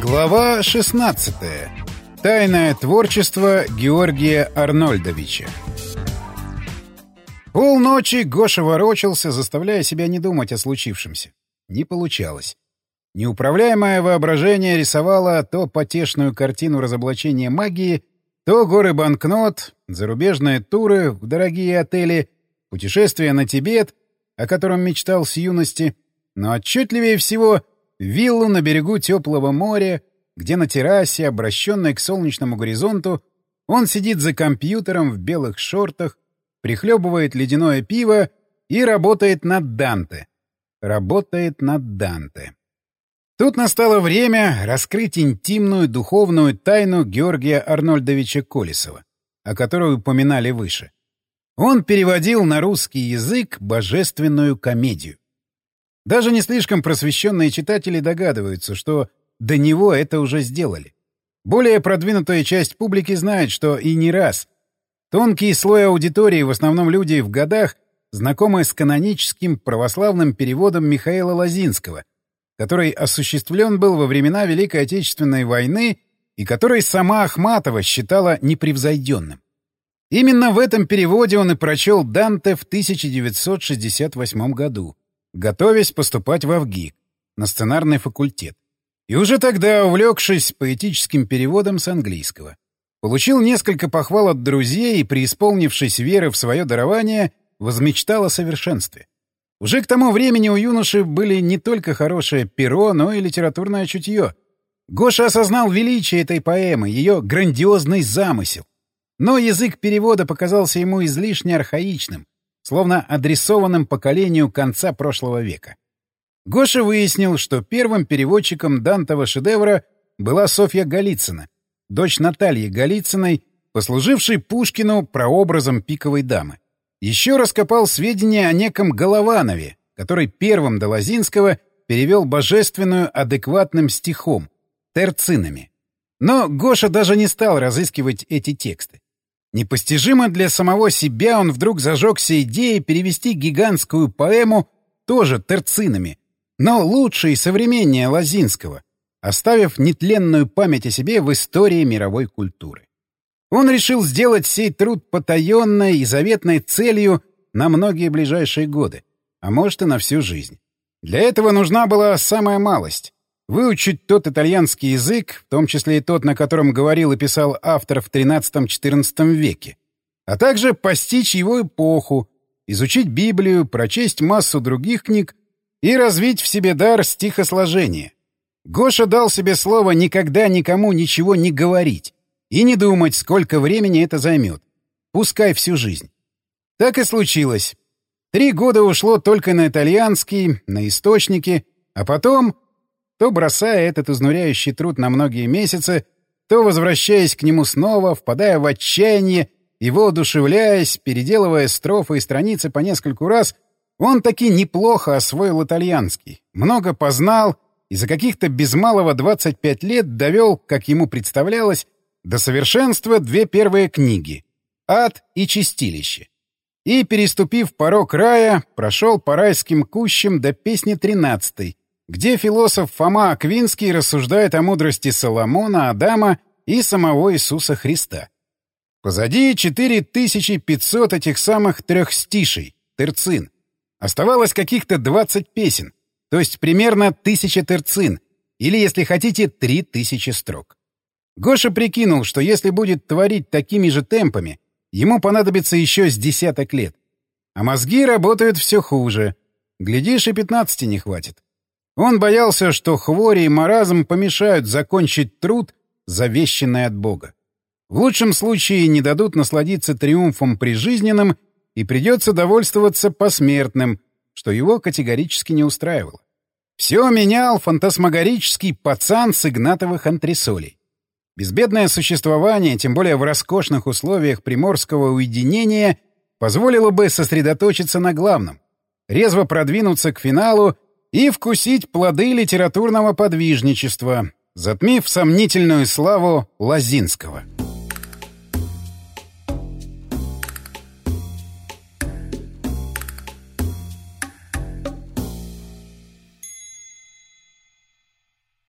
Глава 16. Тайное творчество Георгия Арнольдовича. Полночи Гоша ворочался, заставляя себя не думать о случившемся. Не получалось. Неуправляемое воображение рисовало то потешную картину разоблачения магии, то горы банкнот, зарубежные туры в дорогие отели, путешествия на Тибет, о котором мечтал с юности, но отчетливее всего виллу на берегу теплого моря, где на террасе, обращенной к солнечному горизонту, он сидит за компьютером в белых шортах, прихлебывает ледяное пиво и работает над Данте. Работает над Данте. Тут настало время раскрыть интимную духовную тайну Георгия Арнольдовича Колесова, о которой упоминали выше. Он переводил на русский язык божественную комедию. Даже не слишком просвещенные читатели догадываются, что до него это уже сделали. Более продвинутая часть публики знает, что и не раз. Тонкий слой аудитории, в основном люди в годах, знакомы с каноническим православным переводом Михаила Лозинского, который осуществлен был во времена Великой Отечественной войны и который сама Ахматова считала непревзойденным. Именно в этом переводе он и прочел Данте в 1968 году, готовясь поступать в Авгик, на сценарный факультет. И уже тогда, увлекшись поэтическим переводом с английского, получил несколько похвал от друзей и, преисполнившись веры в свое дарование, возмечтал о совершенстве. Уже к тому времени у юноши были не только хорошее перо, но и литературное чутье. Гоша осознал величие этой поэмы, ее грандиозный замысел. Но язык перевода показался ему излишне архаичным, словно адресованным поколению конца прошлого века. Гоша выяснил, что первым переводчиком Дантова шедевра была Софья Голицына, дочь Натальи Голицыной, послужившей Пушкину прообразом пиковой дамы. Еще раскопал сведения о неком Голованове, который первым до Лозинского перевел божественную адекватным стихом, терцинами. Но Гоша даже не стал разыскивать эти тексты. Непостижимо для самого себя он вдруг зажегся идеей перевести гигантскую поэму тоже терцинами, но лучше и современнее Лозинского, оставив нетленную память о себе в истории мировой культуры. Он решил сделать сей труд потаенной и заветной целью на многие ближайшие годы, а может и на всю жизнь. Для этого нужна была самая малость Выучить тот итальянский язык, в том числе и тот, на котором говорил и писал автор в XIII-XIV веке, а также постичь его эпоху, изучить Библию, прочесть массу других книг и развить в себе дар стихосложения. Гоша дал себе слово никогда никому ничего не говорить и не думать, сколько времени это займет. Пускай всю жизнь. Так и случилось. Три года ушло только на итальянский, на источники, а потом то бросая этот изнуряющий труд на многие месяцы, то возвращаясь к нему снова, впадая в отчаяние и воодушевляясь, переделывая строфы и страницы по нескольку раз, он таки неплохо освоил итальянский, много познал и за каких-то без малого 25 лет довел, как ему представлялось, до совершенства две первые книги «Ад» и «Чистилище». И, переступив порог рая, прошел по райским кущам до песни тринадцатой, где философ Фома Аквинский рассуждает о мудрости Соломона, Адама и самого Иисуса Христа. Позади 4500 этих самых трех стишей, терцин. Оставалось каких-то 20 песен, то есть примерно тысяча терцин, или, если хотите, 3000 строк. Гоша прикинул, что если будет творить такими же темпами, ему понадобится еще с десяток лет. А мозги работают все хуже. Глядишь, и 15 не хватит. Он боялся, что хвори и маразм помешают закончить труд, завещанный от Бога. В лучшем случае не дадут насладиться триумфом прижизненным и придется довольствоваться посмертным, что его категорически не устраивало. Все менял фантасмагорический пацан с игнатовых антресолей. Безбедное существование, тем более в роскошных условиях приморского уединения, позволило бы сосредоточиться на главном — резво продвинуться к финалу и вкусить плоды литературного подвижничества, затмив сомнительную славу Лазинского.